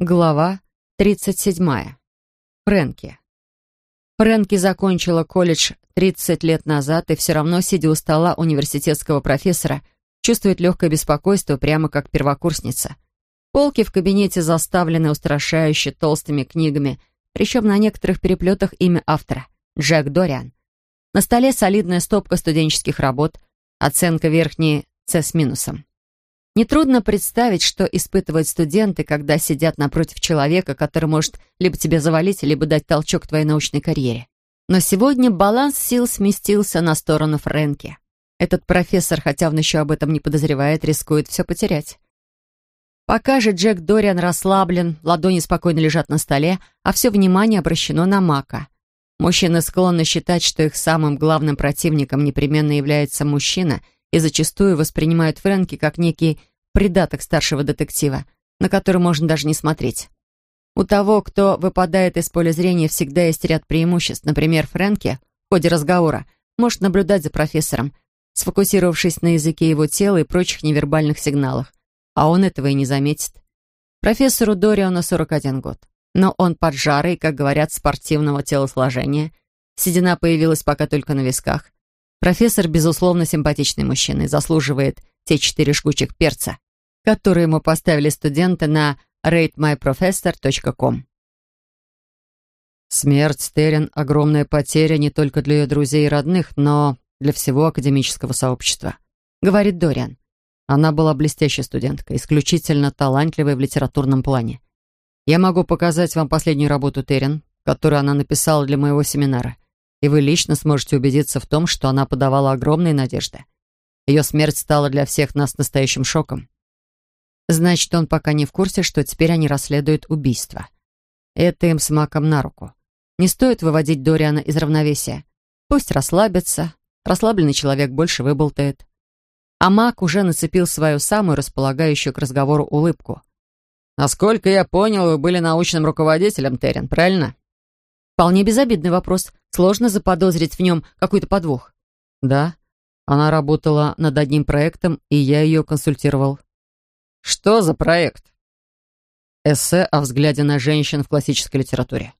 Глава 37. Фрэнки. Фрэнки закончила колледж 30 лет назад и все равно, сидя у стола университетского профессора, чувствует легкое беспокойство, прямо как первокурсница. Полки в кабинете заставлены устрашающе толстыми книгами, причем на некоторых переплетах имя автора — Джек Дориан. На столе солидная стопка студенческих работ, оценка верхней «С» с минусом. Нетрудно представить, что испытывают студенты, когда сидят напротив человека, который может либо тебя завалить, либо дать толчок твоей научной карьере. Но сегодня баланс сил сместился на сторону Фрэнки. Этот профессор, хотя он еще об этом не подозревает, рискует все потерять. Пока же Джек Дориан расслаблен, ладони спокойно лежат на столе, а все внимание обращено на Мака. Мужчины склонны считать, что их самым главным противником непременно является мужчина — и зачастую воспринимают Фрэнки как некий придаток старшего детектива, на который можно даже не смотреть. У того, кто выпадает из поля зрения, всегда есть ряд преимуществ. Например, Фрэнки в ходе разговора может наблюдать за профессором, сфокусировавшись на языке его тела и прочих невербальных сигналах, а он этого и не заметит. Профессору Дориану 41 год, но он поджарый, как говорят, спортивного телосложения. Седина появилась пока только на висках. Профессор, безусловно, симпатичный мужчина и заслуживает те четыре шкучек перца, которые ему поставили студенты на ratemyprofessor.com. Смерть Терен — огромная потеря не только для ее друзей и родных, но для всего академического сообщества, говорит Дориан. Она была блестящей студенткой, исключительно талантливой в литературном плане. Я могу показать вам последнюю работу Терен, которую она написала для моего семинара и вы лично сможете убедиться в том, что она подавала огромные надежды. Ее смерть стала для всех нас настоящим шоком. Значит, он пока не в курсе, что теперь они расследуют убийство. Это им с Маком на руку. Не стоит выводить Дориана из равновесия. Пусть расслабится. Расслабленный человек больше выболтает. А Мак уже нацепил свою самую располагающую к разговору улыбку. «Насколько я понял, вы были научным руководителем, Терен, правильно?» Вполне безобидный вопрос. Сложно заподозрить в нем какой-то подвох. Да, она работала над одним проектом, и я ее консультировал. Что за проект? Эссе о взгляде на женщин в классической литературе.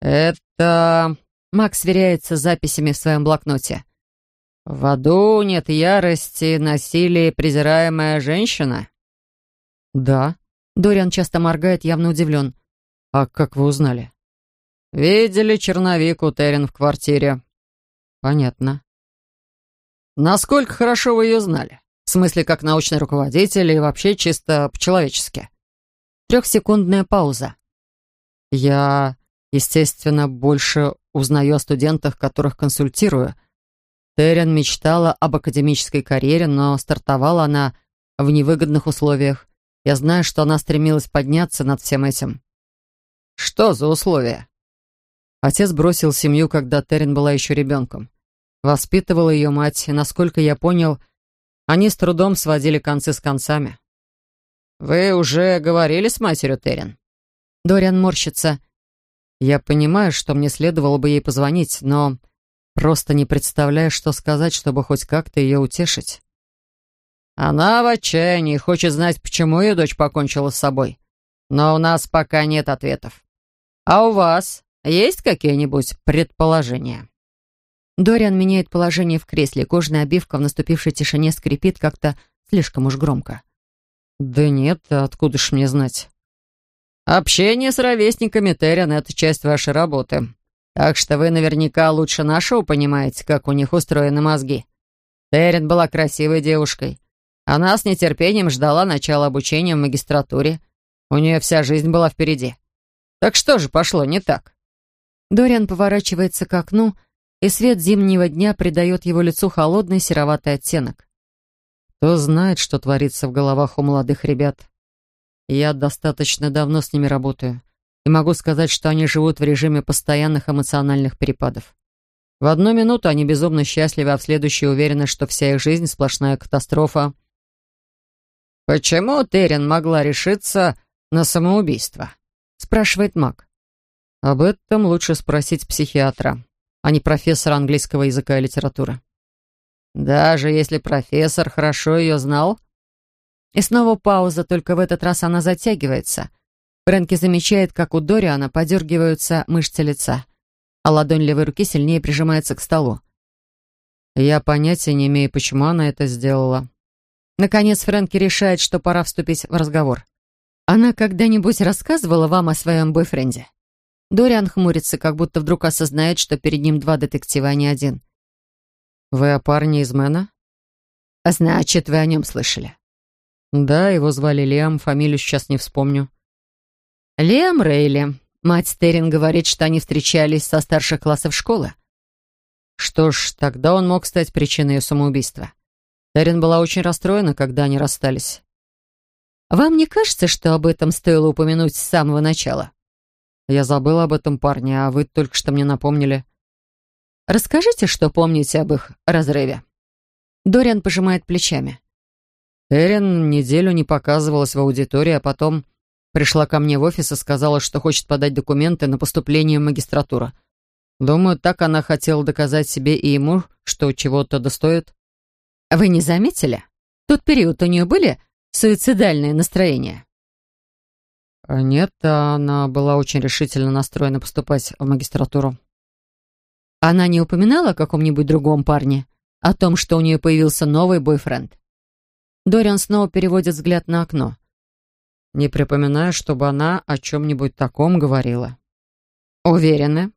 Это... Макс сверяется с записями в своем блокноте. В аду нет ярости, насилие, презираемая женщина? Да. Дориан часто моргает, явно удивлен. А как вы узнали? «Видели черновик у Терен в квартире». «Понятно». «Насколько хорошо вы ее знали? В смысле, как научный руководитель и вообще чисто по-человечески?» Трехсекундная пауза. «Я, естественно, больше узнаю о студентах, которых консультирую. Терен мечтала об академической карьере, но стартовала она в невыгодных условиях. Я знаю, что она стремилась подняться над всем этим». «Что за условия?» Отец бросил семью, когда Терен была еще ребенком. Воспитывала ее мать, и, насколько я понял, они с трудом сводили концы с концами. «Вы уже говорили с матерью Терен?» Дориан морщится. «Я понимаю, что мне следовало бы ей позвонить, но просто не представляю, что сказать, чтобы хоть как-то ее утешить». «Она в отчаянии, хочет знать, почему ее дочь покончила с собой. Но у нас пока нет ответов. А у вас?» Есть какие-нибудь предположения?» Дориан меняет положение в кресле. Кожная обивка в наступившей тишине скрипит как-то слишком уж громко. «Да нет, откуда ж мне знать?» «Общение с ровесниками Террен — это часть вашей работы. Так что вы наверняка лучше нашего понимаете, как у них устроены мозги. Террен была красивой девушкой. Она с нетерпением ждала начала обучения в магистратуре. У нее вся жизнь была впереди. Так что же пошло не так?» Дориан поворачивается к окну, и свет зимнего дня придает его лицу холодный сероватый оттенок. Кто знает, что творится в головах у молодых ребят. Я достаточно давно с ними работаю, и могу сказать, что они живут в режиме постоянных эмоциональных перепадов. В одну минуту они безумно счастливы, а в следующую уверены, что вся их жизнь — сплошная катастрофа. «Почему Терен могла решиться на самоубийство?» — спрашивает Мак. Об этом лучше спросить психиатра, а не профессора английского языка и литературы. Даже если профессор хорошо ее знал? И снова пауза, только в этот раз она затягивается. Фрэнки замечает, как у Дориана подергиваются мышцы лица, а ладонь левой руки сильнее прижимается к столу. Я понятия не имею, почему она это сделала. Наконец Фрэнки решает, что пора вступить в разговор. Она когда-нибудь рассказывала вам о своем бойфренде? Дориан хмурится, как будто вдруг осознает, что перед ним два детектива, а не один. «Вы о парне из Мэна?» «Значит, вы о нем слышали?» «Да, его звали Лиам, фамилию сейчас не вспомню». «Лиам Рейли. Мать Стерин говорит, что они встречались со старших классов школы». Что ж, тогда он мог стать причиной ее самоубийства. Терен была очень расстроена, когда они расстались. «Вам не кажется, что об этом стоило упомянуть с самого начала?» «Я забыла об этом парне, а вы только что мне напомнили». «Расскажите, что помните об их разрыве». Дориан пожимает плечами. Терен неделю не показывалась в аудитории, а потом пришла ко мне в офис и сказала, что хочет подать документы на поступление в магистратуру. Думаю, так она хотела доказать себе и ему, что чего-то достоит. Вы не заметили? В тот период у нее были суицидальные настроения? А нет, она была очень решительно настроена поступать в магистратуру. Она не упоминала о каком-нибудь другом парне? О том, что у нее появился новый бойфренд? Дориан снова переводит взгляд на окно. Не припоминаю, чтобы она о чем-нибудь таком говорила. Уверены?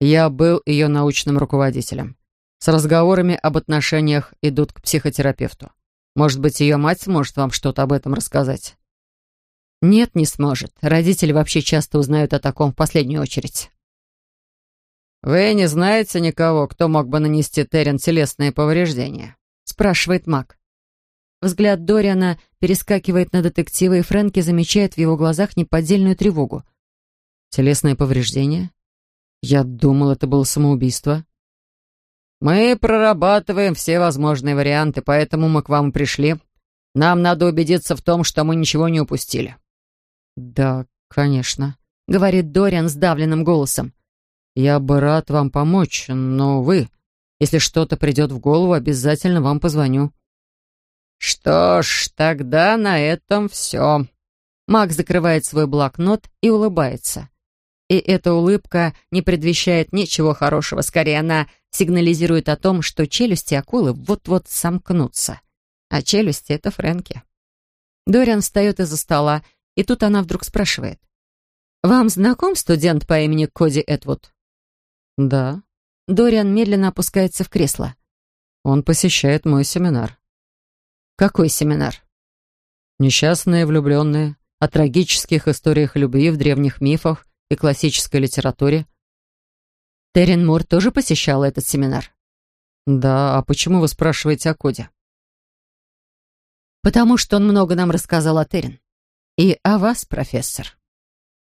Я был ее научным руководителем. С разговорами об отношениях идут к психотерапевту. Может быть, ее мать сможет вам что-то об этом рассказать? Нет, не сможет. Родители вообще часто узнают о таком в последнюю очередь. «Вы не знаете никого, кто мог бы нанести Терен телесные повреждения?» спрашивает Мак. Взгляд Дориана перескакивает на детектива, и Фрэнки замечает в его глазах неподдельную тревогу. «Телесные повреждения? Я думал, это было самоубийство. Мы прорабатываем все возможные варианты, поэтому мы к вам пришли. Нам надо убедиться в том, что мы ничего не упустили. Да, конечно, говорит Дориан сдавленным голосом. Я бы рад вам помочь, но вы, если что-то придет в голову, обязательно вам позвоню. Что ж, тогда на этом все. Мак закрывает свой блокнот и улыбается. И эта улыбка не предвещает ничего хорошего. Скорее, она сигнализирует о том, что челюсти акулы вот-вот сомкнутся. А челюсти — это Фрэнки. Дориан встает из-за стола, и тут она вдруг спрашивает. «Вам знаком студент по имени Коди Этвуд?» «Да». Дориан медленно опускается в кресло. «Он посещает мой семинар». «Какой семинар?» «Несчастные влюбленные, о трагических историях любви в древних мифах и классической литературе. Террен Мур тоже посещала этот семинар? Да, а почему вы спрашиваете о Коде? Потому что он много нам рассказал о Террен. И о вас, профессор.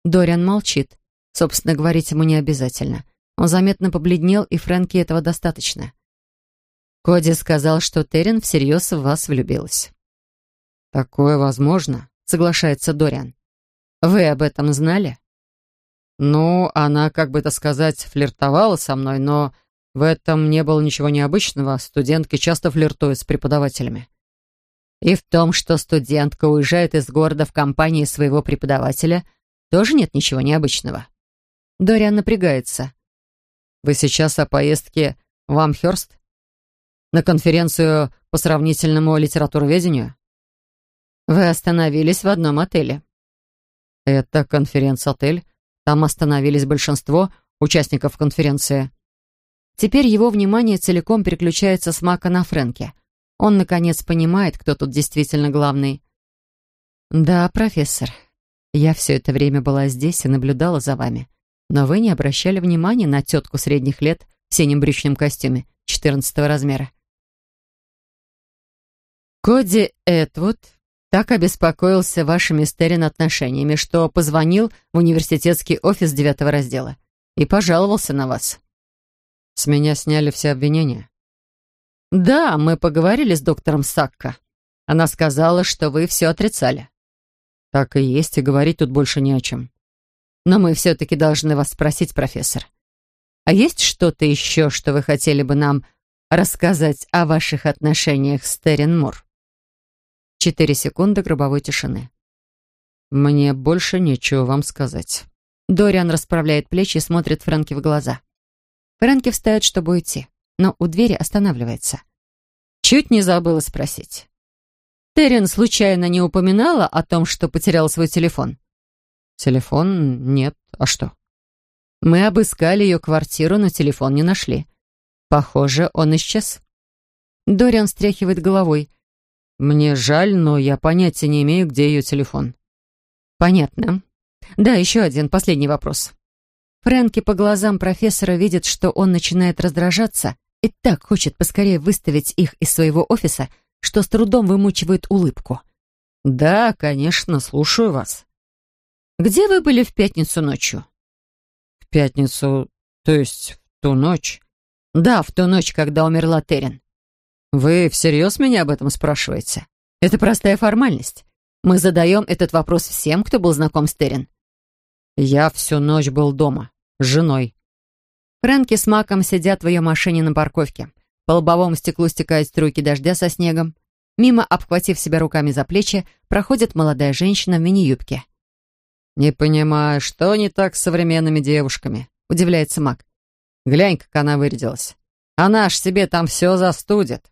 Дориан молчит. Собственно, говорить ему не обязательно. Он заметно побледнел, и Фрэнки этого достаточно. Коди сказал, что Террен всерьез в вас влюбилась. «Такое возможно», — соглашается Дориан. «Вы об этом знали?» Ну, она, как бы это сказать, флиртовала со мной, но в этом не было ничего необычного. Студентки часто флиртуют с преподавателями. И в том, что студентка уезжает из города в компании своего преподавателя, тоже нет ничего необычного. Дориан напрягается. Вы сейчас о поездке в Амхерст? На конференцию по сравнительному литературоведению? Вы остановились в одном отеле. Это конференц-отель? Там остановились большинство участников конференции. Теперь его внимание целиком переключается с Мака на Фрэнке. Он, наконец, понимает, кто тут действительно главный. «Да, профессор, я все это время была здесь и наблюдала за вами, но вы не обращали внимания на тетку средних лет в синем брючном костюме, 14 размера». Коди Этвуд так обеспокоился вашими с отношениями, что позвонил в университетский офис девятого раздела и пожаловался на вас. С меня сняли все обвинения. Да, мы поговорили с доктором Сакко. Она сказала, что вы все отрицали. Так и есть, и говорить тут больше не о чем. Но мы все-таки должны вас спросить, профессор. А есть что-то еще, что вы хотели бы нам рассказать о ваших отношениях с Террин Мур? Четыре секунды гробовой тишины. «Мне больше нечего вам сказать». Дориан расправляет плечи и смотрит Фрэнки в глаза. Фрэнки встает, чтобы уйти, но у двери останавливается. Чуть не забыла спросить. Террен случайно не упоминала о том, что потерял свой телефон? Телефон нет. А что? Мы обыскали ее квартиру, но телефон не нашли. Похоже, он исчез. Дориан встряхивает головой. Мне жаль, но я понятия не имею, где ее телефон. Понятно. Да, еще один, последний вопрос. Фрэнки по глазам профессора видит, что он начинает раздражаться и так хочет поскорее выставить их из своего офиса, что с трудом вымучивает улыбку. «Да, конечно, слушаю вас». «Где вы были в пятницу ночью?» «В пятницу, то есть в ту ночь?» «Да, в ту ночь, когда умерла Терен». «Вы всерьез меня об этом спрашиваете?» «Это простая формальность. Мы задаем этот вопрос всем, кто был знаком с Терен. Я всю ночь был дома, с женой. Фрэнки с Маком сидят в ее машине на парковке. По лобовому стеклу стекают струйки дождя со снегом. Мимо, обхватив себя руками за плечи, проходит молодая женщина в мини-юбке. «Не понимаю, что не так с современными девушками?» — удивляется Мак. «Глянь, как она вырядилась. Она аж себе там все застудит».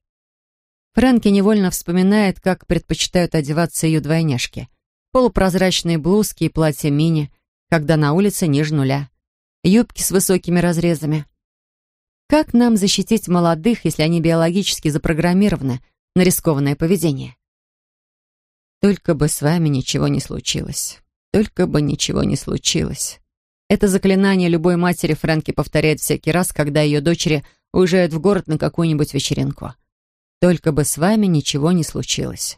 Фрэнки невольно вспоминает, как предпочитают одеваться ее двойняшки. Полупрозрачные блузки и платья мини, когда на улице ниже нуля. Юбки с высокими разрезами. Как нам защитить молодых, если они биологически запрограммированы на рискованное поведение? Только бы с вами ничего не случилось. Только бы ничего не случилось. Это заклинание любой матери Фрэнки повторяет всякий раз, когда ее дочери уезжают в город на какую-нибудь вечеринку. Только бы с вами ничего не случилось.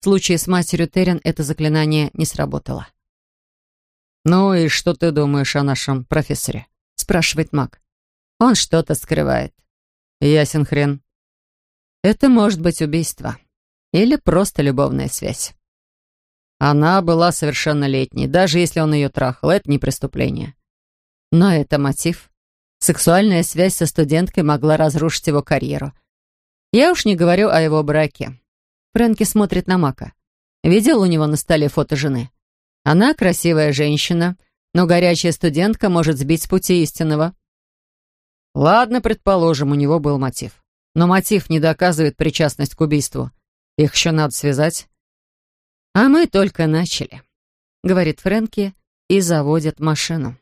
В случае с матерью Террен это заклинание не сработало. «Ну и что ты думаешь о нашем профессоре?» — спрашивает Мак. «Он что-то скрывает». «Ясен хрен». «Это может быть убийство. Или просто любовная связь». Она была совершеннолетней, даже если он ее трахал, это не преступление. Но это мотив. Сексуальная связь со студенткой могла разрушить его карьеру. Я уж не говорю о его браке. Фрэнки смотрит на Мака. Видел у него на столе фото жены? Она красивая женщина, но горячая студентка может сбить с пути истинного. Ладно, предположим, у него был мотив. Но мотив не доказывает причастность к убийству. Их еще надо связать. А мы только начали, говорит Фрэнки и заводит машину.